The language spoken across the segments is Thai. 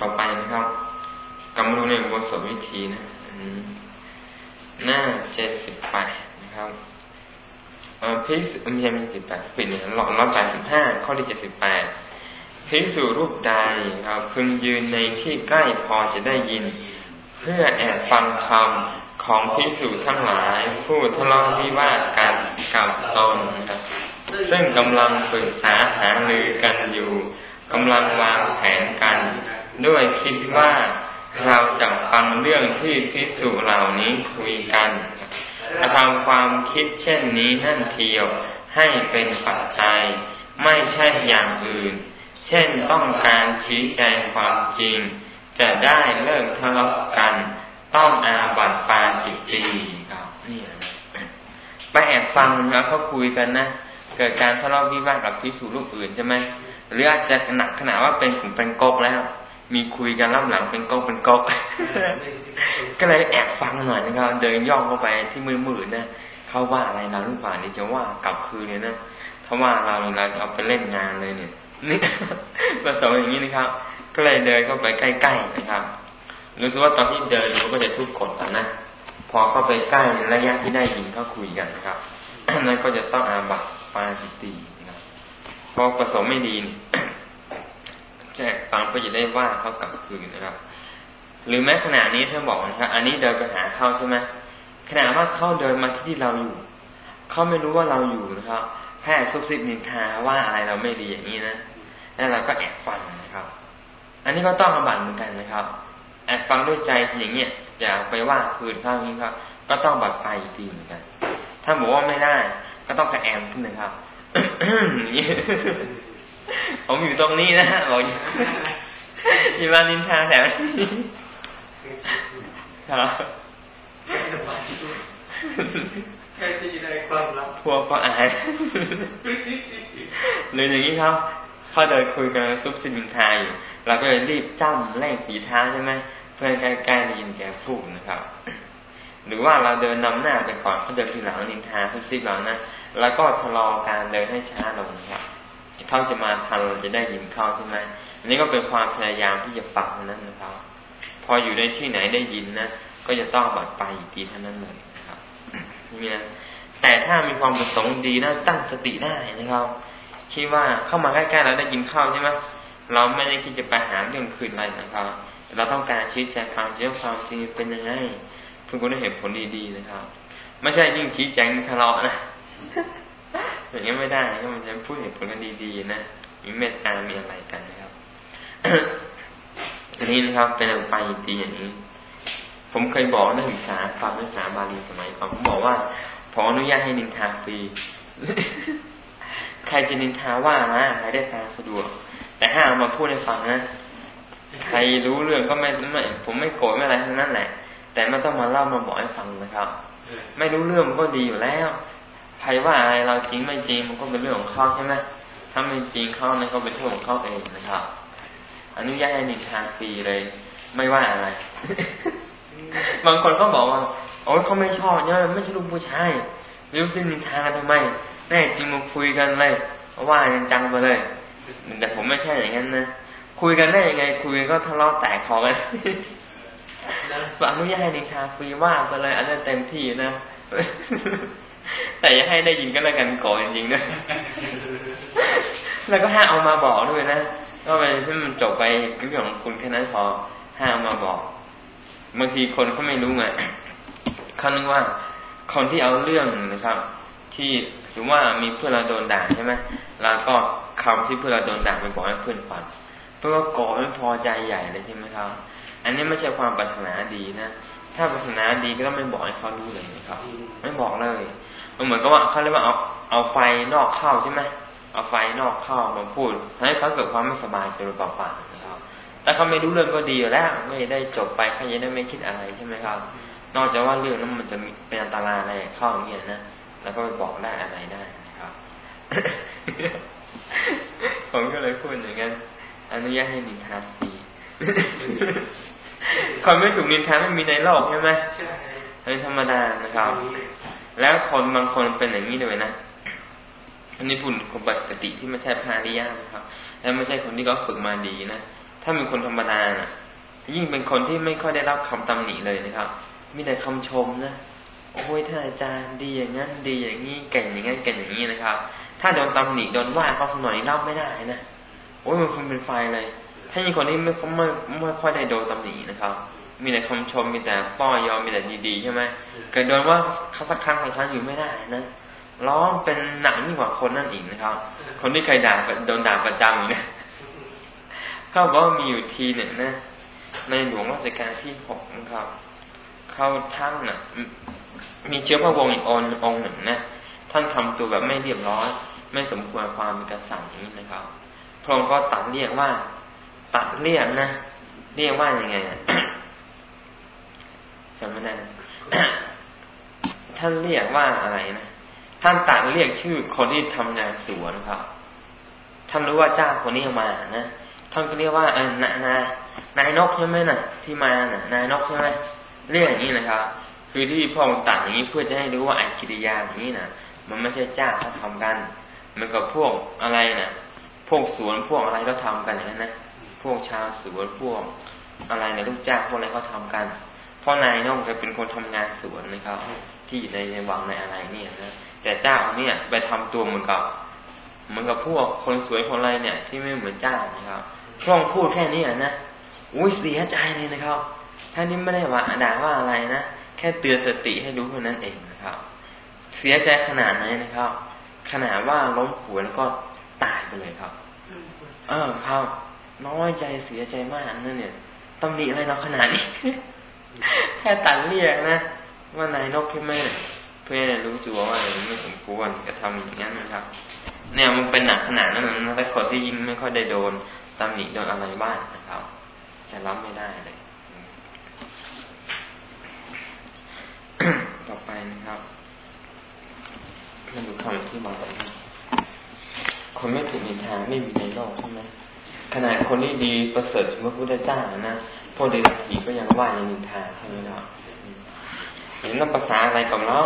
ต่อไปนะครับกำลังดูในบทสวิธีนะหน้าเจ็ดสิบแปดนะครับพิสุไม่ใช่ไม่สิบแปดปิดเนี่ยร้อยแปดสิบห้าข้อที่เจ็ดสิบแปดพิสูรูปใดครับพึงยืนในที่ใกล้พอจะได้ยิน เพื่อแอบฟังคำของพิสูจทั้งหลายผู้ทะเลาะวิวาทกันกับตนครับซึ่งกำลังปรึกษาหารือกันอยู่ กำลังวางแผนกัน ด้วยคิดว่าเราจะฟังเรื่องที่พิสูจเหล่านี้คุยกันกระทำความคิดเช่นนี้นั่นเทียวให้เป็นปัจจัย ไม่ใช่อย่างอื่น เช่นต้องการชี้แจงความจริง จะได้เลิกทะเลาะกัน ต้องอาบัตปาจิตตีครับนี่ไปแอบฟังแล้วเขาคุยกันนะ เกิดการทะเลาะวิวาทกับพิสูจลูกอื่นใช่ไหม หรืออาจจะหนักขนาดว่าเป็นกลุ่มเป็นกกแล้ว มีคุยกันรับหลังเป็นกกเป็นกกก็เลยแอบฟังหน่อยนะครับ เดินย่องเข้าไปที่มือมือนะเขาว่าอะไรเราหรือเปล่านี่จะว่ากลับคืนเนี่ยนะถ้าว่าเราเราจะเอาไปเล่นงานเลยเนี่ยนี่ประสงค์อย่างนี้นะครับ ก็เลยเดินเข้าไปใกล้ๆนะครับรู้สึกว่าตอนที่เดินเขาก็จะทุกกดแล้วนะพอเข้าไปใกล้ระยะที่ได้ยินเขาคุยกันนะครับนั่นก็จะต้องอาบัตปาจิตี อประสงค์ไม่ดีนี่แจกฟังก็จะได้ว่าเขากลับคืนนะครับ หรือแม้ขณะนี้ถ้าบอกนะครับ อันนี้เดินไปหาเขาใช่ไหมขณะว่าเขาเดินมาที่ที่เราอยู่เขาไม่รู้ว่าเราอยู่นะครับแค่ซุบซิบนินทาว่าอะไรเราไม่ดีอย่างนี้นะแล้วเราก็แอบฟังนะครับ อันนี้ก็ต้องอบัตเหมือนกันนะครับ แอบฟังด้วยใจอย่างเงี้ยจะไปว่าคืนเขาอย่างนี้ครับ ก็ต้องบัตรไปอีกทีเหมือนกัน ถ้าบอกว่าไม่ได้ ก็ต้องกระแอมขึ้นนะครับ ผมอยู่ตรงนี้นะบอกอยู่มานินทาแถวครับแค่ที่ได้ความลับพวกก็อายหรืออย่างนี้ครับเขาเดินคุยกันซุปซินินทาอยู่เราก็เลยรีบจ้ำแรงสีเท้าใช่ไหมเพื่อใกล้ๆได้ยินแกพูดนะครับ หรือว่าเราเดินนำหน้าไปก่อนเขาเดินทีหลังนินทาซุปซิบเรานะแล้วก็ชะลอการเดินให้ช้าลงครับเขาจะมาทันเราจะได้ยินเข้าใช่ไหมอันนี้ก็เป็นความพยายามที่จะฟังนั้นนะครับ พออยู่ในที่ไหนได้ยินนะก็จะต้องบัดไปอีกทีเท่านั้นเลยนะครับนี่นะแต่ถ้ามีความประสงค์ดีนะตั้งสติได้นะครับคิดว่าเข้ามาใกล้ๆเราได้ยินเข้าใช่ไหมเราไม่ได้คิดจะไปหาเรื่องคืนอะไรนะครับเราต้องการชี้แจงความจริงความจริงเป็นยังไง พื่อคุณได้เห็นผลดีๆนะครับ ไม่ใช่ยิ่งชี้แจงทะเลาะนะอย่างนี้ไม่ได้ก็มันจะพูดเหตุผลกันดีๆนะมีเมตตามีอะไรกันนะครับอันนี้นะครับเป็นไปดีอย่างนี้ ผมเคยบอกนักศึกษาความนักศึกษาบาลีสมัยก่อนผมบอกว่าขออนุญาตให้นินทาฟรี ใครจะนินทาว่านะใครได้ตาสะดวก แต่ถ้าเอามาพูดให้ฟังนะใครรู้เรื่องก็ไม่ไม่ผมไม่โกรธไม่อะไรทั้งนั้นแหละ แต่ไม่ต้องมาเล่ามาบอกให้ฟังนะครับ ไม่รู้เรื่องก็ดีอยู่แล้ว ใครว่าอะไรเราจริงไม่จริงมันก็เป็นเรื่องของเขาใช่ไหมถ้าไม่จริงเขานั่นก็เป็นเรื่องของเขาเองนะครับอนุญาตให้นินทาฟรีเลย ไม่ว่าอะไร บางคนก็บอกว่าโอ้ยเขาไม่ชอบเนี่ยไม่ใช่ลูกผู้ชายรู้สึกนินทากันทำไมแน่จริงมาคุยกันเลยว่ายังจังไปเลยแต่ผมไม่ใช่อย่างนั้นนะคุยกันได้ยังไง คุยก็ทะเลาะแตกคอกัน อนุญาตให้นินทาฟรีว่าไปเลยอันนั้นเต็มที่นะ แต่อย่าให้ได้ยินก็แล้วกันก่อนจริงๆนะแล้วก็ห้าเอามาบอกด้วยนะก็ไปที่มันจบไปเรื่องของคุณแค่นั้นพอห้าเอามาบอกบางทีคนเขาไม่รู้ไงเขานึกว่า คนที่เอาเรื่องนะครับ ที่สมมติว่ามีเพื่อนเราโดนด่าใช่ไหมแล้วก็คำที่เพื่อนเราโดนด่าไปบอกให้เพื่อนฟังเพื่อว่าก่อไม่พอใจใหญ่เลยใช่ไหมครับ อันนี้ไม่ใช่ความปรารถนาดีนะถ้าปรารถนาดีก็ต้องไม่บอกให้เขารู้เลยนะครับ ไม่บอกเลย มันเหมือนกับว่าเขาเรียกว่าเอาเอาไฟนอกเข้าใช่ไหมเอาไฟนอกเข้ามาพูดให้เขาเกิดความไม่สบายใจเปล่าๆนะครับแต่เขาไม่รู้เรื่องก็ดีอยู่แล้วไม่ได้จบไปเขาจะได้ไม่คิดอะไรใช่ไหมครับ นอกจากว่าเรื่องนั้นมันจะมีเป็นอันตรายอะไรเข้าอย่างเงี้ยนะแล้วก็ไปบอกได้อะไรได้นะครับ ผมก็เลยพูดอย่างนั้นอนุญาตให้นินทาฟรี คนไม่ถูกนินทาไม่มีในโลกใช่ไหมเป็นธรรมดานะครับ แล้วคนบางคนเป็นอย่างนี้เลยนะอันนี้พูดคนปกติที่ไม่ใช่พาริยานะครับ แล้วไม่ใช่คนที่เขาฝึกมาดีนะถ้าเป็นคนธรรมดาน่ะ ยิ่งเป็นคนที่ไม่ค่อยได้รับคำตำหนิเลยนะครับ มีแต่คำชมนะโอ้ยท่านอาจารย์ดีอย่างนั้น ดีอย่างนี้เก่งอย่างนั้นเก่งอย่างนี้นะครับ ถ้าโดนตำหนิโดนว่าเขาสนอยรับไม่ได้นะโอ้ยมันคงเป็นไฟเลย ถ้ามีคนที่ไม่ไม่ไม่ค่อยได้โดนตำหนินะครับ มีแต่คำชมมีแต่ป้อยอมมีแต่ดีๆใช่ไหมเกิดโดนว่าเขาสักครั้งสองครั้งอยู่ไม่ได้นะร้องเป็นหนักยิ่งกว่าคนนั่นอีกนะครับ คนที่เคยด่าโดนด่าประจำอย่างนี้เขาบอกว่ามีอยู่ทีหนึ่งนะในหลวงรัชกาลที่หกนะครับ เขาท่านน่ะ มีเชื้อพระวงศ์อีกององหนึ่งนะท่านทำตัวแบบไม่เรียบร้อย ไม่สมควรความเป็นกษัตริย์นี้นะครับพระองค์ก็ตัดเรียกว่า ตัดเรียกนะเรียกว่ายังไงจำไม่ได้ท่านเรียกว่าอะไรนะท่านตัดเรียกชื่อคนที่ทำงานสวนครับท่านรู้ว่าเจ้าคนนี้มานะท่านก็เรียกว่าเออนายนายนายนกใช่ไหมนะ่ะ ที่มาน่ะ นายนกใช่ไหมเรียกอย่างนี้นะครับ คือที่พ่อองตัดอย่างนี้เพื่อจะให้รู้ว่าไอ้กิริยาอย่างนี้นะมันไม่ใช่เจ้าเขาทำกัน มันกับพวกอะไรนะ่ะ พวกสวนพวกอะไรก็ทำกันอย่างนั้นนะ พวกชาวสวนพวกอะไรในลูกจ้างพวกอะไรก็ทำกัน เพราะนายน้องจะเป็นคนทำงานสวนนะครับ ที่อยู่ในในวังในอะไรเนี่ยนะแต่เจ้าเนี่ยไปทำตัวเหมือนกับ เหมือนกับพวกคนสวยคนอะไรเนี่ย ที่ไม่เหมือนเจ้านะครับช่องพูดแค่นี้นะอุ้ยเสียใจเลยนะครับท่านนี้ไม่ได้ว่าด่าว่าอะไรนะแค่เตือนสติให้รู้เท่านั้นเองนะครับ เสียใจขนาดไหนนะครับ ขนาดว่าล้มป่วยแล้วก็ตายไปเลยครับ เออครับ น้อยใจเสียใจมากนั่นเนี่ยตำหนิอะไรเราขนาดนี้แค่ตัดเรียกนะว่านายนกใช่ไหมพื่อรู้ตัวว่าไม่สมควรกระทำอย่างนั้นนะครับ เนี่ยมันเป็นหนักขนาดนั้นนะถ้าคนที่ยิ่งไม่ค่อยได้โดนตำหนิโดนอะไรบ้างนะครับ จะรับไม่ได้เลย ต่อไปนะครับมาดูคำที่บอกคนไม่ถูกนินทาไม่มีในโลกใช่ไหม ขนาดคนที่ดีประเสริฐพระพุทธเจ้านะพวกเดรัจฉีก็ยังว่ายังนินทาใช่ไหมครับเห็นนับภาษาอะไรกับเรา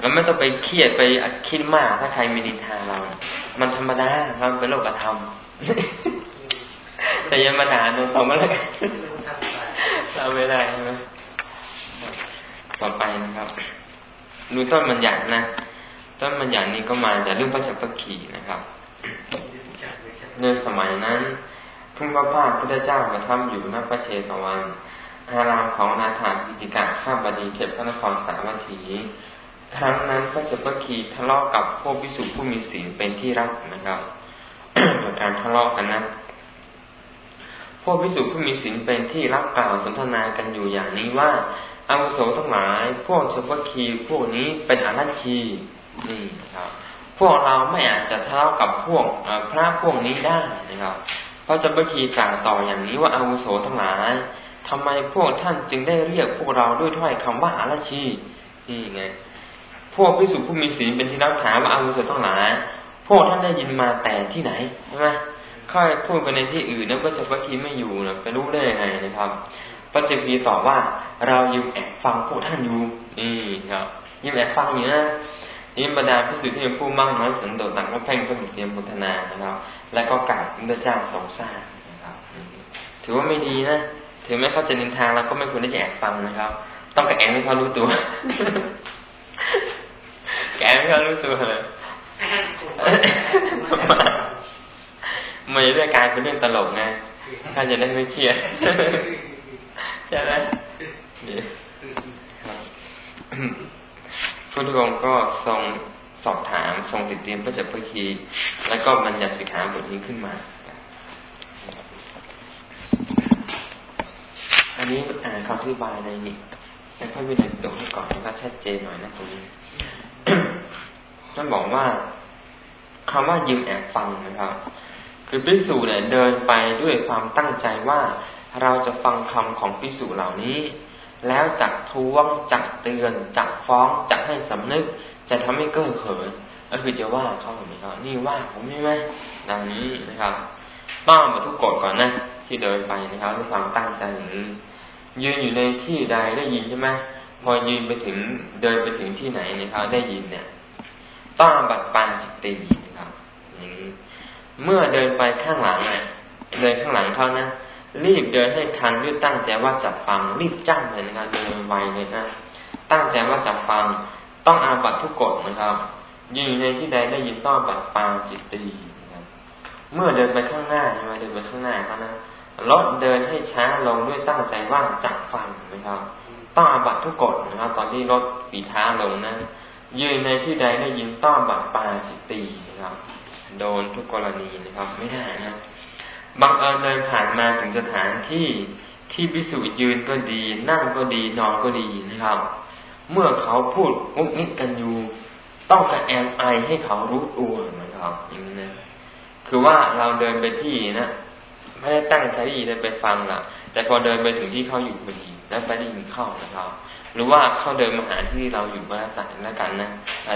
เราไม่ต้องไปเครียดไปคิดมากถ้าใครมีนินทาเรา มันธรรมดาเราเป็นโลกธรรมแต่ยังมาด่าตรงๆก็แล้วกันเราไม่ได้ใช่ไหมต่อไปนะครับดูต้นมันหยัดนะ ต้นมันหยัดนี้ก็มาจากเรื่องพระจักรขีนะครับในสมัยนั้น พุ่งพระพาพุทธเจ้ามาทำอยู่ณพระเชตวัน อารามของนาถาพิติกาข้าบดีเขตพระนครสาวัตถี ครั้งนั้นก็จะพระคีทะเลาะกับพวกพิสุผู้มีศีลเป็นที่รักนะครับเกิดการทะเลาะกันนะพวกพิสุผู้มีศีลเป็นที่รักกล่าวสนทนากันอยู่อย่างนี้ว่าอาวุโสทั้งหลาย พวกเฉพาะคีพวกนี้เป็นอรัชีนี่ครับ พวกเราไม่อาจจะทะเลาะกับพวกพระพวกนี้ได้นะครับ พระจะพระคีกล่าวต่ออย่างนี้ว่าอาวุโสทั้งหลายทำไมพวกท่านจึงได้เรียกพวกเราด้วยถ้อยคำว่าอาราชีนี่ไงพวกพิสุผู้มีศีลเป็นที่รักถามว่าอาวุโสทั้งหลาย พวกท่านได้ยินมาแต่ที่ไหนใช่ไหมค่อยพูดไปในที่อื่นนะพระเจ้าพระคีไม่อยู่นะไปรู้ได้ยังไงนะครับพระเจ้าพีตอบว่าเรายิมแอบฟังพวกท่านอยู่นี่ครับยิมแอบฟังอยู่นะ นี่บรรดาพิสุที่เป็นผู้มั่งน้อยสันโดษต่างก็เพ่งก็เตรียมพุทธนานะครับ และก็กราบพระเจ้าทรงทราบนะครับ ถือว่าไม่ดีนะถึงแม้เขาจะนินทาเราก็ไม่ควรที่จะแอบฟังนะครับ ต้องกระแอบให้เขารู้ตัวแกให้เขารู้ตัวเลยมันจะได้กลายเป็นเรื่องตลกไงท่านจะได้ไม่เครียดใช่ไหม พุทธองค์ก็ทรงสอบถามทรงติดเตรียมพระเจ้าพระคีแล้วก็มันจะสิกขาบทนี้ขึ้นมา อันนี้อ่านคำอธิบายในนี้ในพระวินัยตกให้ก่อนนะครับชัดเจนหน่อยนะตรงนี้ท่านบอกว่าคำว่ายืมแอบฟังนะครับ คือพิสูจเนี่ยเดินไปด้วยความตั้งใจว่าเราจะฟังคำของพิสูจเหล่านี้ แล้วจักท้วงจักเตือนจักฟ้องจักให้สำนึก จะทำให้เก้อเขินก็คือจะว่าเขาแบบนี้ครับนี่ว่าผมใช่ไหมดังนี้นะครับต้องมาทุกกฎก่อนนะที่เดินไปนะครับด้วยความตั้งใจอย่างนี้ยืนอยู่ในที่ใดได้ยินใช่ไหมพอยืนไปถึงเดินไปถึงที่ไหนนะครับได้ยินเนี่ย ต้องบัดปานจิตตีนะครับอย่างนี้เมื่อเดินไปข้างหลังเนี่ยเดินข้างหลังเขานะ รีบเดินให้ทันด้วยตั้งใจว่าจะฟัง รีบจ้างเลยนะครับเดินไวเลยนะตั้งใจว่าจะฟัง ต้องอาบัตทุกกฎนะครับยืนในที่ใดได้ยินต้องบัตปางจิตตีนะเมื่อเดินไปข้างหน้าใช่ไหมเดินไปข้างหน้าเขานะรถเดินให้ช้าลงด้วยตั้งใจว่าจะฟังนะครับ ต้องอาบัตทุกกฎนะครับ ตอนที่รถปีท้าลงนะยืนในที่ใดได้ยินต้องบัตปางจิตตีนะครับ โดนทุกกรณีนะครับ ไม่ได้นะ บังเอิญเดินผ่านมาถึงสถานที่ที่พิสูจยืนก็ดี นั่งก็ดีนอนก็ดีนะครับ เมื่อเขาพูดงุกงิกกันอยู่ ต้องกระแอมไอให้เขารู้ตัวนะครับอย่างนี้นะคือว่าเราเดินไปที่นะไม่ได้ตั้งใจที่จะไปฟังละแต่พอเดินไปถึงที่เขาอยู่พอดีแล้วไปได้ยินเข้านะครับ หรือว่าเขาเดินมาหาที่เราอยู่ก็แล้วแต่แล้วกันนะ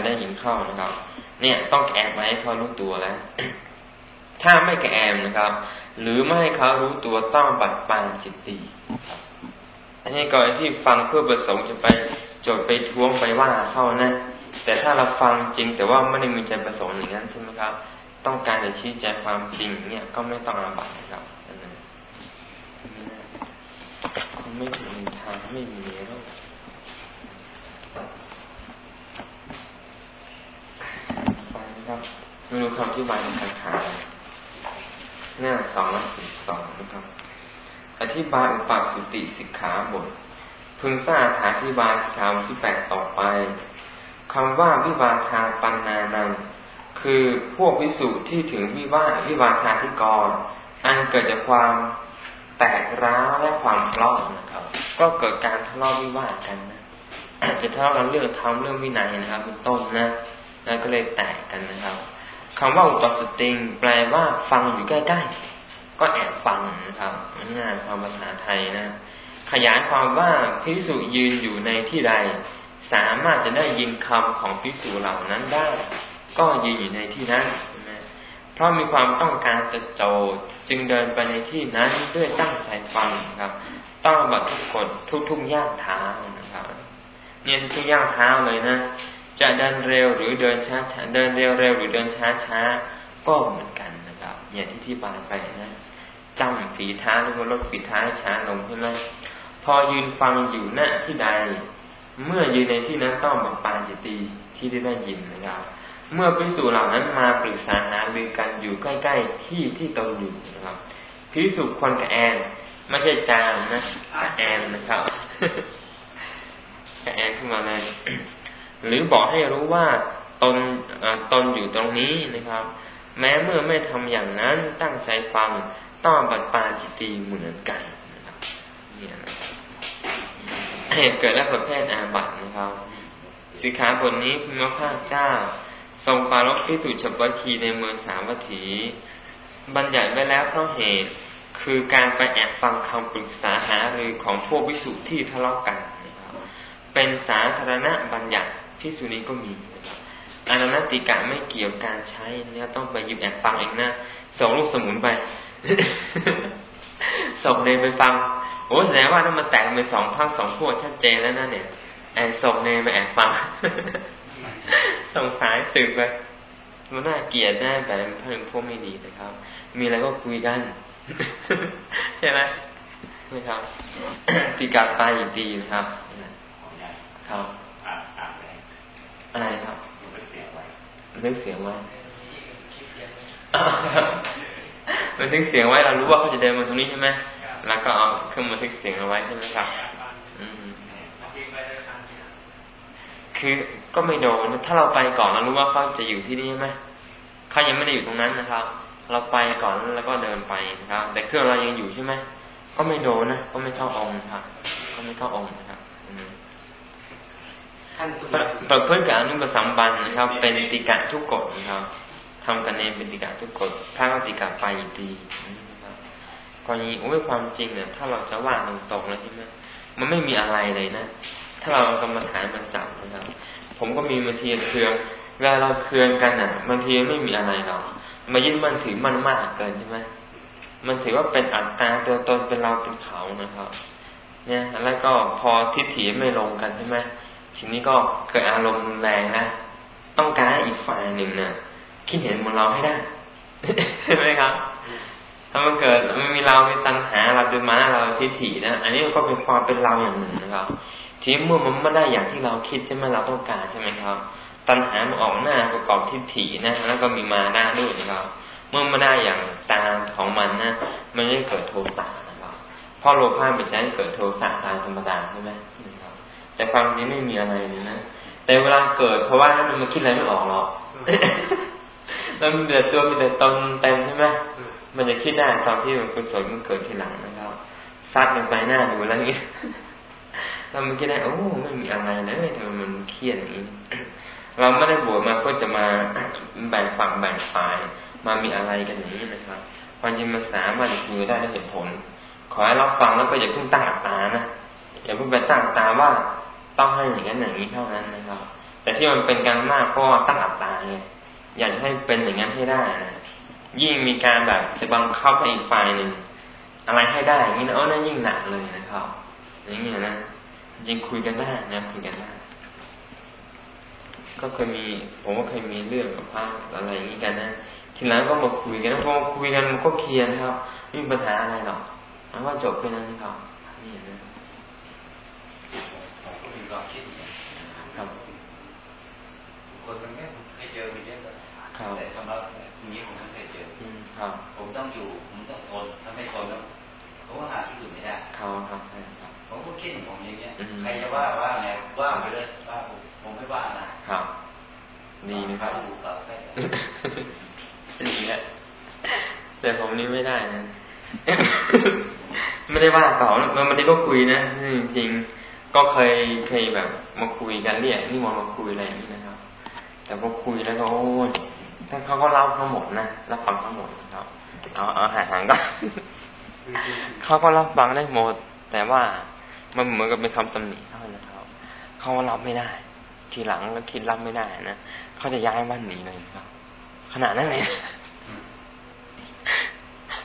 ได้ยินเข้านะครับ เนี่ยต้องแอบไว้ให้เขารู้ตัวแล้ว ถ้าไม่กระแอมนะครับ หรือไม่ให้เขารู้ตัวต้องบัดปานจิตตีอันนี้ก่อนที่ฟังเพื่อประสงค์จะไปโจทย์ไปท้วงไปว่าเขานะ แต่ถ้าเราฟังจริงแต่ว่าไม่ได้มีใจประสงค์อย่างนั้นใช่ไหมครับ ต้องการจะชี้แจงความจริงเนี่ยก็ไม่ต้องอาบัตนะครับคงไม่ถึงทางไม่มีแล้วฟังครับไม่รู้คำที่บายในคาถา หน้าสองร้อยสิบสองนะครับ อธิบายอุปาสุติสิกขาบท พึงทราบอธิบายสิกขาบทที่แปดต่อไปคำว่าวิวาทาปันนานังคือพวกวิสุที่ถึงวิวาวิวาทาที่กร อันเกิดจากความแตกร้าวและความทะเลาะนะครับ ก็เกิดการทะเลาะวิวาทกันนะอาจจะทะเลาะกันเรื่องทำเรื่องวินัยนะครับเป็นต้นนะแล้วก็เลยแตกกันนะครับ คำว่าอุปสติง แปลว่าฟังอยู่ใกล้ๆก็แอบฟังนะครับง่ายความภาษาไทยนะ ขยายความว่าพิสุยืนอยู่ในที่ใด สามารถจะได้ยินคำของพิสุเหล่านั้นได้ ก็ยืนอยู่ในที่นั้นเพราะมีความต้องการจะโจจึงเดินไปในที่นั้นด้วยตั้งใจฟังครับ ต้องบัดทุกกฎทุกๆย่างเท้านะครับ เนี่ยทุกย่างเท้าเลยนะ จะเดินเร็วหรือเดินช้าช้าเดินเร็วเร็วหรือเดินช้าช้าก็เหมือนกันนะครับ อย่างที่ที่บายไปนะจำฝีเท้าหรือว่าลดฝีเท้าช้าลงใช่ไหมพอยืนฟังอยู่หน้าที่ใด เมื่อยืนในที่นั้นต้องบังปานจิตีที่ได้ได้ยินนะครับเมื่อพิสูจเหล่านั้นมาปรึกษาหารือกันอยู่ใกล้ ๆ ที่ที่ตนอยู่นะครับพิสูจคนกับแอนไม่ใช่จามนะแอนนะครับแอนขึ้นมาเลย หรือบอกให้รู้ว่าตนตนอยู่ตรงนี้นะครับ แม้เมื่อไม่ทำอย่างนั้นตั้งใจฟังต้องบัดปาจิตีเหมือนกันนะครับเนี่ยนะเกิดและประเภทอาบัตนะครับสิขาบทนี้พระพาเจ้า ทรงปารกพิสุฉบคีในเมืองสาวัตถี บัญญัติไว้แล้วเพราะเหตุคือการไปแอบฟังคำปรึกษาหารือของพวกวิสุทธ์ที่ทะเลาะกันนะครับเป็นสาธารณบัญญัติ พิสุนี้ก็มีอานนติกะไม่เกี่ยวการใช้เนี่ยต้องไปหยิบแอบฟังเองนะส่งลูกสมุนไปส่งเนไปฟังโอ้แสดงว่าถ้ามันแตกเป็นสองภาคสองพวกชัดเจนแล้วนะเนี่ยแอบส่งเนไปแอบฟังส่งสายสืบไปมันน่าเกลียดน่าแบบเพิ่มพวกไม่ดีนะครับ มีอะไรก็คุยกันใช่ไหมนะครับตีกาตายอีกดีนะครับครับ อะไรครับนึกเสียงไว้นึกเสียงไว้มันทึกเสียงไว้เรารู้ว่าเขาจะเดินมาตรงนี้ใช่ไหมแล้วก็เอาเครื่องบันทึกเสียงเอาไว้ใช่ไหมครับคือก็ไม่โดนถ้าเราไปก่อนเรารู้ว่าเขาจะอยู่ที่นี่ใช่ไหมเขายังไม่ได้อยู่ตรงนั้นนะครับ เราไปก่อนแล้วก็เดินไปนะครับ แต่เครื่องเรายังอยู่ใช่ไหมก็ไม่โดนนะก็ไม่เข้าองค์ครับ ก็ไม่เข้าองค์นะครับอืม ประพฤติกับอนุปสัมบันนะครับ เป็นติกะทุกกฎนะครับทำกันเองเป็นติกะทุกกฎพระก็ติกะไปดีนะครับกรณีโอ้ยความจริงเนี่ยถ้าเราจะว่าตรงๆเลยใช่ไหมมันไม่มีอะไรเลยนะ ถ้าเรากรรมฐานมันจับนะครับ ผมก็มีบางทีเครืองเวลาเราเครืองกันอะบางทีไม่มีอะไรหรอกมายึดมันถือมันมากเกินใช่ไหมมันถือว่าเป็นอัตตาตัวตนเป็นเราเป็นเขานะครับ เนี่ยแล้วก็พอทิฏฐิไม่ลงกันใช่ไหม ทีนี้ก็เกิดอารมณ์แรงนะต้องการให้อีกฝ่ายหนึ่งเนะ่ะคิดเห็นเหมือนเราให้ได้ใช่ไหมครับ ถ้ามันเกิดมันมีเรามีตัณหาเราเป็นมาเราทิฏฐินะอันนี้ก็เป็นความเป็นเราอย่างหนึ่งนะครับ ทีเมื่อมันไม่ได้อย่างที่เราคิดใช่ไหมเราต้องการใช่ไหมครับ ตัณหามันออกหน้าประกอบทิฏฐินะแล้วก็มีมาได้าด้วยนะครับ เมื่อไม่ได้อย่างตามของมันนะมันไม่เกิดโทสะนะครับเพราะโลภะเป็นใจเกิดโทสะตามธรรมดาใช่ไหม แต่ความจริงไม่มีอะไรเลยนะแต่เวลาเกิดเพราะว่ามันมาคิดอะไรไม่ออกหรอกแล้วมันเดือดตัวมีแต่ตนเต็มใช่ไหมมันจะคิดได้ตอนที่มันกุศลมันเกิดทีหลังนะครับซัดลงไปหน้าดูแล้วนี่เรามันคิดได้โอ้ไม่มีอะไรเลยทำไมมันเครียดอย่างนี้เราไม่ได้บวชมาเพื่อจะมาแบ่งฝั่งแบ่งฝ่าย มามีอะไรกันอย่างนี้นะครับความจริงมันสามารถคุยได้ด้วยเหตุผล ขอให้เราฟังแล้วก็อย่าเพิ่งตั้งตานะอย่าเพิ่งไปตั้งตาว่า ต้องให้อย่างนั้นอย่างนี้เท่านั้นนะครับ แต่ที่มันเป็นการมากเพราะตั้งอัตตาไงอยากให้เป็นอย่างนั้นให้ได้นะยิ่งมีการแบบจะบังคับให้อีกฝ่ายหนึ่งอะไรให้ได้อย่างนี้นะเออนั่นยิ่งหนักเลยนะครับอย่างนี้นะยิงคุยกันได้นะคุยกันได้ก็เคยมี ผมก็เคยมีเรื่องกับพระอะไรอย่างนี้กันนะทีหลังก็มาคุยกันแล้วพอคุยกันมันก็เคลียร์ครับไม่มีปัญหาอะไรหรอกแล้วก็จบไปนั้นครับนี่นะ ความคิดเนี่ยครับคนมันไม่เคยเจอไปเยอะแต่สำหรับนี้ผมไม่เคยเจอครับ ผมต้องอยู่ ผมต้องทนถ้าไม่ทนแล้วผมก็หาที่อื่นไม่ได้ครับครับผมก็คิดของผมอย่างเงี้ยใครจะว่าว่าไงว่าไปเลยว่าผมไม่ว่านะครับดีนะครับดูครับดีแหละแต่ผมนี่ไม่ได้นะไม่ได้ว่าต่อมันไม่ได้ก็คุยนะจริง ก็เคยเคยแบบ มาคุยกันเรียกนี่มองมาคุยอะไรอย่างนี้นะครับ แต่พอคุยแล้วก็โอ้ยท่านเขาก็เล่าทั้งหมดนะรับฟังทั้งหมดนะครับเอาเอาหาหางก็เขาก็รับฟังได้หมด แต่ว่ามันเหมือนกับเป็นคำตำหนิเท่านั้นครับเขารับไม่ได้ ทีหลังก็คิดรับไม่ได้นะเขาจะย้ายบ้านหนีเลยครับ ขนาดนั้นเลย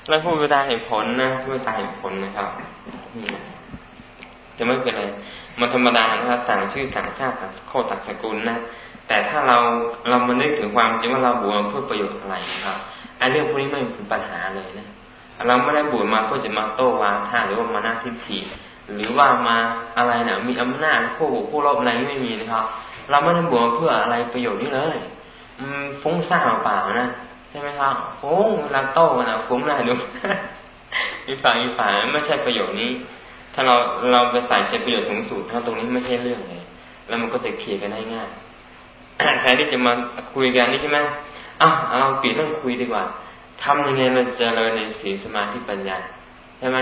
แล้วพูดไปตามเหตุผลนะพูดตามเหตุผลนะครับนี่ จะไม่เป็นไรมันธรรมดานะครับต่างชื่อต่างชาติต่างโคต่างสกุลนะแต่ถ้าเราเรามานึกถึงความจริงว่าเราบวชเพื่อประโยชน์อะไรนะครับไอ้เรื่องพวกนี้ไม่เป็นปัญหาเลยนะเราไม่ได้บวชมาเพื่อจะมาโต้วาท่าหรือว่ามาหน้าทิฏฐิหรือว่ามาอะไรนะมีอำนาจผู้ผู้รอบอะไรไม่มีนะครับ เราไม่ได้บวชเพื่ออะไรประโยชน์นี้เลยอืมฟุ้งซ่านเปล่านะใช่ไหมครับฟุ้งเวลาโต้กันนะฟุ้งอะไรดูอีฝ่ายอีฝ่ายไม่ใช่ประโยชน์นี้ ถ้าเราเราไปใส่ใจประโยชน์สูงสุดถ้าตรงนี้ไม่ใช่เรื่องเลย แล้วมันก็จะเคลียร์กันได้ง่ายแทนที่จะมาคุยกันนี่ใช่ไหมอ้าวเราเปลี่ยนเรื่องคุยดีกว่าทำยังไงเราจะเลยในสีสมาธิปัญญาใช่ไหม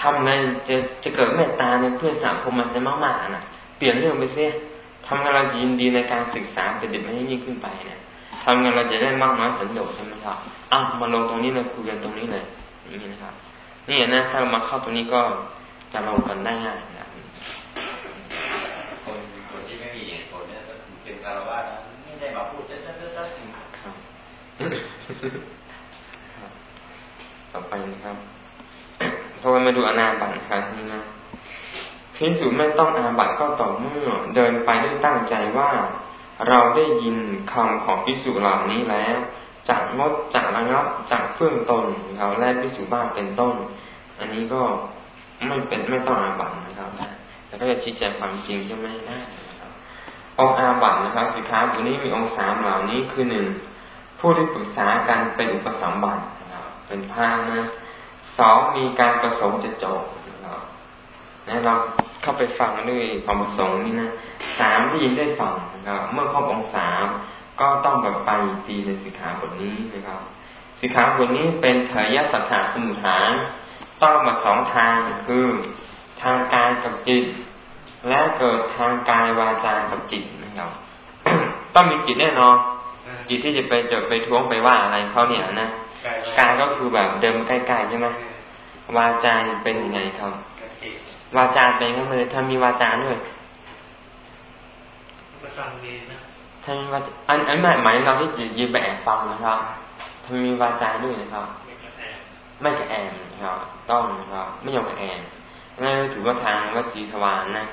ทำไงจะจะเกิดเมตตาในเพื่อนสังคมมันจะมากๆนะเปลี่ยนเรื่องไปเสียทำไงเราจะยินดีในการศึกษาเป็นเด็กไม่ให้ยิ่งขึ้นไปเนี่ยทำไงเราจะได้มากน้อยสันโดษใช่ไหมครับอ้าวมาลงตรงนี้เลยคุยกันตรงนี้เลยอย่างนี้นะครับนี่นะถ้าเรามาเข้าตรงนี้ก็ จะลงกันได้ง่ายนะคนคนที่ไม่มีเหตุผลเนี่ยเป็นคารวะนะไม่ได้มาพูดเจ๊ะเจ๊ะเจ๊ะครับต่อไปนะครับพอมาดูอนาบัตครับนี่นะพิสูจไม่ต้องอาบัตก็ต่อเมื่อ เดินไปด้วยตั้งใจว่า เราได้ยินคำของพิสูจเหล่านี้แล้วจากงดจากระงับจากเฟื่องตนเราแลกพิสูจบ้างเป็นต้น อันนี้ก็ ไม่เป็นไม่ต้องอาบัตนะครับแต่ก็จะชี้แจงความจริงใช่ไหมได้นะครับองอาบัตนะครับสิค้าตัวนี้มีองค์สามเหล่านี้คือหนึ่งผู้ที่ปรึกษากันเป็นอุปสมบัตินะครับเป็นพานะสองมีการประสงค์จะจบนะครับนะเราเข้าไปฟังด้วยความประสงค์นี่นะสามที่ยินได้ฟังนะครับเมื่อครบองค์สามก็ต้องแบบไปตีในสิขาบทนี้นะครับสิขาบทนี้เป็นเถยสัทธาสมุทฐาน ต้องมาสองทางคือทางกายกับจิต และเกิดทางกายวาจากับจิตนะครับต้องมีจิตแน่นอนจิตที่จะไปเจอไปท้วงไปว่าอะไรเขาเนี่ยนะกายก็คือแบบเดิมใกล้ๆใช่ไหมวาจาเป็นยังไงครับวาจาเป็นก็เลยถ้ามีวาจาด้วยถ้ามีวาจาอันอันหมายหมายเราที่จะยืนไปแอบฟังนะครับถ้ามีวาจาด้วยนะครับ ไม่กระแอนครับต้องครับไม่ยอมกระแอนนั่นถือว่าทางวัจีทวารนะ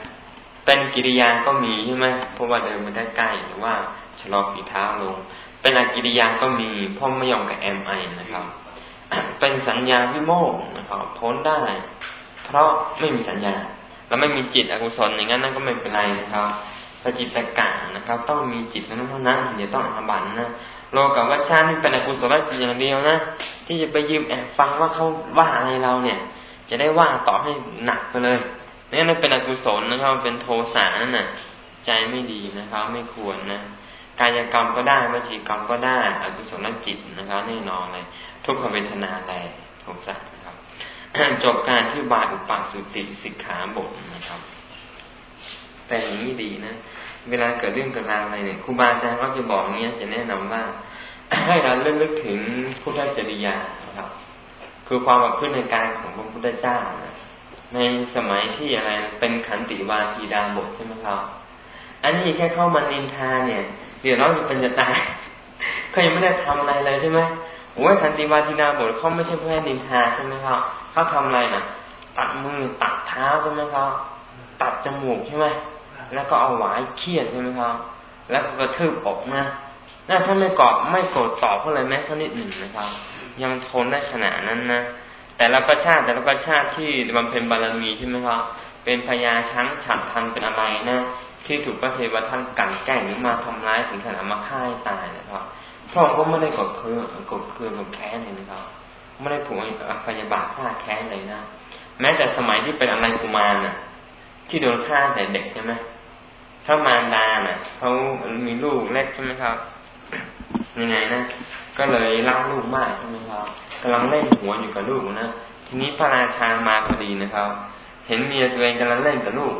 เป็นกิริยาก็มีใช่ไหมเพราะว่าเดินมาได้ใกล้หรือว่าชะลอฝีเท้าลง เป็นอากิริยาก็มีเพราะไม่ยอมกับแอมไอนะครับ เป็นสัญญาวิโมกนะครับพ้นได้ เพราะไม่มีสัญญาเราไม่มีจิตอกุศลอย่างนั้นนั่นก็ไม่เป็นไรนะครับสจิตกะนะครับ ต้องมีจิตนั้นเท่านั้นอย่าต้องอาบันนะ โลกับวัชชานี่เป็นอกุศลจิตอย่างเดียวนะที่จะไปยืมแอบฟังว่าเขาว่าอะไรเราเนี่ย จะได้ว่าต่อให้หนักไปเลยนี่นั่นเป็นอกุศลนะครับเป็นโทสะนั่นน่ะ ใจไม่ดีนะครับ ไม่ควรนะกายกรรมก็ได้วจีกรรมก็ได้อกุศลจิตนะครับแน่นอนเลย ทุกขเวทนาอะไรโทสะนะครับจบการที่บาอุปสุติสิกขาบทนะครับ แต่อย่างนี้ดีนะ เวลาเกิดเรื่องเกิดราวอะไรเนี่ยครูบาอาจารย์ก็จะบอกเงี้ยจะแนะนำว่า ให้เราเลื่อนลึกถึงพุทธจริยาครับ คือความประพฤติในการของพระพุทธเจ้านะในสมัยที่อะไรเป็นขันติวาทีดาบทใช่ไหมครับ อันนี้แค่เข้ามานินทาเนี่ย เดี๋ยวเราจะเป็นจะตายเขายังไม่ได้ทำอะไรเลยใช่ไหมโอ้ยขันติวาทีดาบทเขาไม่ใช่เพื่อนินทาใช่ไหมครับเขาทำอะไรนะตัดมือตัดเท้าใช่ไหมครับตัดจมูกใช่ไหม แล้วก็เอาหวายเคี่ยนใช่ไหมครับ แล้วก็กระทืบอกนะน่าถ้านไม่กอดไม่โกรธตอบเขาเลยแม้สักนิดหนึ่งนะครับ ยังทนได้ขนาดนั้นนะแต่ละประชาติแต่ละประชาติที่บำเพ็ญบารมีใช่ไหมครับ เป็นพญาช้างฉัดทันเป็นอะไรนะที่ถูกพระเทวทัตกันแกล้งหรือมาทำร้ายถึงขนาดมาฆ่าให้ตายนะครับพระองค์ก็ไม่ได้กดเคืองกดเคืองกดแค้นเลยนะครับไม่ได้ผูกพยาบาทฆ่าแค้นเลยนะ แม้แต่สมัยที่เป็นอะไรกุมารน่ะ ที่โดนฆ่าแต่เด็กใช่ไหม พระมารดาน่ะเขามีลูกเล็กใช่ไหมครับยังไงนะก็เลยรักลูกมากใช่ไหมครับกำลังเล่นหัวอยู่กับลูกนะทีนี้พระราชามาพอดีนะครับ เห็นเมียตัวเองกำลังเล่นกับลูก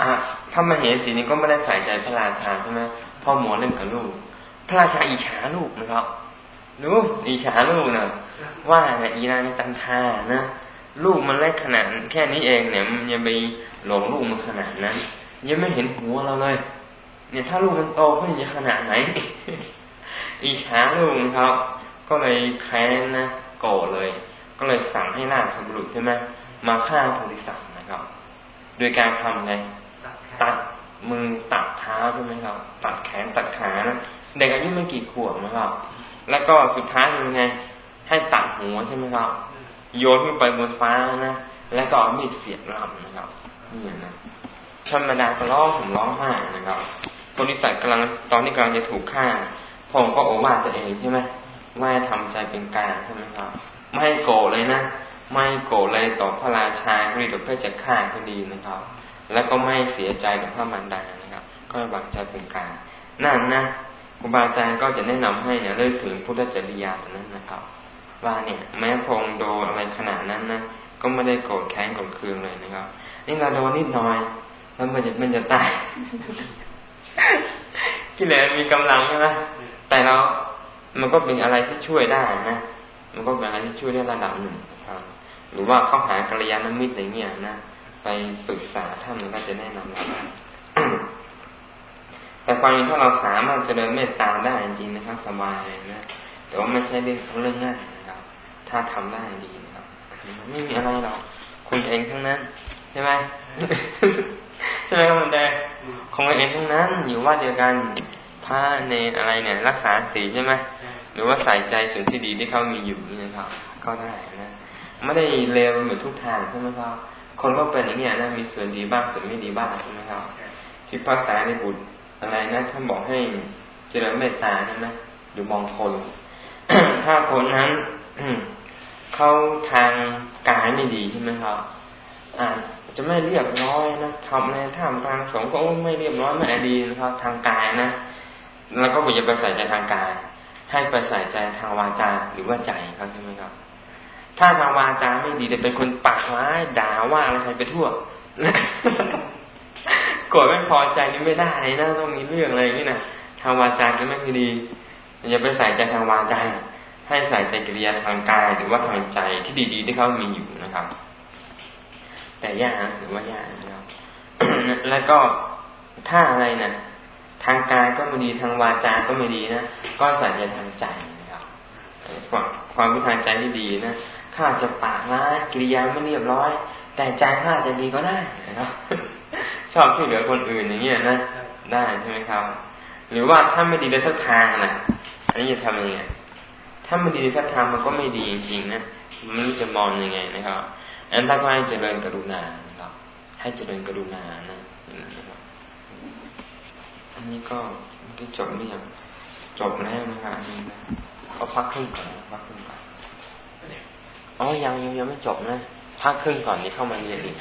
อะถ้ามาเห็นสีนี้ก็ไม่ได้ใส่ใจพระราชาใช่ไหมพ่อหมอเล่นกับลูก พระราชาอิจฉาลูกนะครับรู้อิจฉาลูกนะว่าเนี่ยอีนางจันทานะลูกมันเล็กขนาดแค่นี้เองเนี่ยมันยังไปหลงลูกมันขนาดนั้น ยังไม่เห็นหัวเราเลย เนี่ยถ้าลูกมันโตขึ้นจะขนาดไหนอิจฉาลูกครับ ก็เลยแค้นนะโกรธเลย ก็เลยสั่งให้ราชบุรุษใช่ไหมมาฆ่าโพธิสัตว์นะครับ โดยการทำไงตัดมือตัดเท้าใช่ไหมครับ ตัดแขนตัดขานะเด็กอายุไม่กี่ขวบนะครับ แล้วก็สุดท้ายเป็นไง ให้ตัดหัวใช่ไหมครับ โยนขึ้นไปบนฟ้านะ แล้วก็เอามีดเสียบลำนะครับนี่นะ ธรรมดาก็ร้องผมร้องไห้นะครับโพธิสัตว์กำลังตอนที่กำลังจะถูกฆ่าพงก็โอวาตัวเองใช่ไหมไม่ทำใจเป็นกลางใช่ไหมครับ ไม่โกรธเลยนะ ไม่โกรธเลยต่อพระราชาหรือเพื่อจะฆ่าก็ดีนะครับ แล้วก็ไม่เสียใจต่อพระมารดานะครับ ก็วางใจเป็นกลางนั่นนะครูบาอาจารย์ก็จะแนะนำให้เนี่ยเลิกถึงพุทธจริยานั้นนะครับ ว่าเนี่ย แม้พงโดนอะไรขนาดนั้นนะก็ไม่ได้โกรธแค้นโกรธเคืองเลยนะครับ นี่เราโดนนิดหน่อย แล้วมันจะมันจะตายกิเลสมีกำลังใช่ไหมแต่เรา มันก็เป็นอะไรที่ช่วยได้นะ มันก็เป็นอะไรที่ช่วยได้ระดับหนึ่งครับ หรือว่าเข้าหากัลยาณมิตรอะไรเงี้ยนะ ไปปรึกษาท่านมันก็จะแนะนำเราได้แต่ความจริงถ้าเราสามารถจะเดินเมตตาได้จริงนะครับสบายเลยนะ แต่ว่าไม่ใช่เรื่องเรื่องง่ายนะครับ ถ้าทำได้ดีนะครับ ไม่มีอะไรหรอกคุณเองทั้งนั้น ใช่ไหม ใช่ไหมครับมันแดงของเองทั้งนั้น อยู่ว่าเดียวกันพระเนอะไรเนี่ย รักษาศีลใช่ไหมหรือว่าใส่ใจส่วนที่ดีที่เขามีอยู่นี่นะครับ ก็ได้นะไม่ได้เลวเหมือนทุกทางใช่ไหมครับคนก็เป็นอย่างนี้นะมีส่วนดีบ้างส่วนไม่ดีบ้างใช่ไหมครับที่ภาษาในบุตรอะไรนะท่านบอกให้เจริญเมตตาใช่ไหมหรือมองคน ถ้าคนนั้นเขาทางกายไม่ดีใช่ไหมครับอ่า จะไม่เรียบร้อยนะทำในท่ามกลางสงฆ์ก็ไม่เรียบร้อยไม่ดีนะครับทางกายนะแล้วก็อย่าไปใส่ใจทางกาย ให้ไปใส่ใจทางวาจาหรือว่าใจครับใช่ไหมครับ ถ้าทางวาจาไม่ดีจะเป็นคนปากร้ายด่าว่าอะไรใครไปทั่วกดไม่พอใจนี่ไม่ได้นะต้องมีเรื่องอะไรอย่างนี้นะทางวาจาก็ไม่ดีอย่าไปใส่ใจทางวาจาให้ใส่ใจกิริยาทางกาย หรือว่าทางใจที่ดีๆที่เขามีอยู่นะครับ แต่ยากหรือว่ายากนะครับแล้วก็ถ้าอะไรนะทางกายก็ไม่ดีทางวาจาก็ไม่ดีนะก็ใส่ใจทางใจนะครับความความวิทางใจที่ดีนะข้าจะปากร้ายกิริยาไม่เรียบร้อย แต่ใจข้าจะดีก็ได้นะครับชอบช่วยเหลือคนอื่นอย่างเงี้ยนะได้ใช่ไหมครับ หรือว่าถ้าไม่ดีเลยสักทางนะอันนี้จะทำยังไงถ้าามันดีในพระธรรมมันก็ไม่ดีจริงๆนะมันจะมองยังไงนะครับ อันนั้นก็ให้เจริญกรุณานะครับ ให้เจริญกรุณานะอันนี้ก็ที่จบไม่ยังจบแล้วนะครับนี่นะเขาพักครึ่งก่อนพักครึ่งก่อนอ๋อยังยังยังไม่จบนะพักครึ่งก่อนนี้เข้ามาเรียนอีก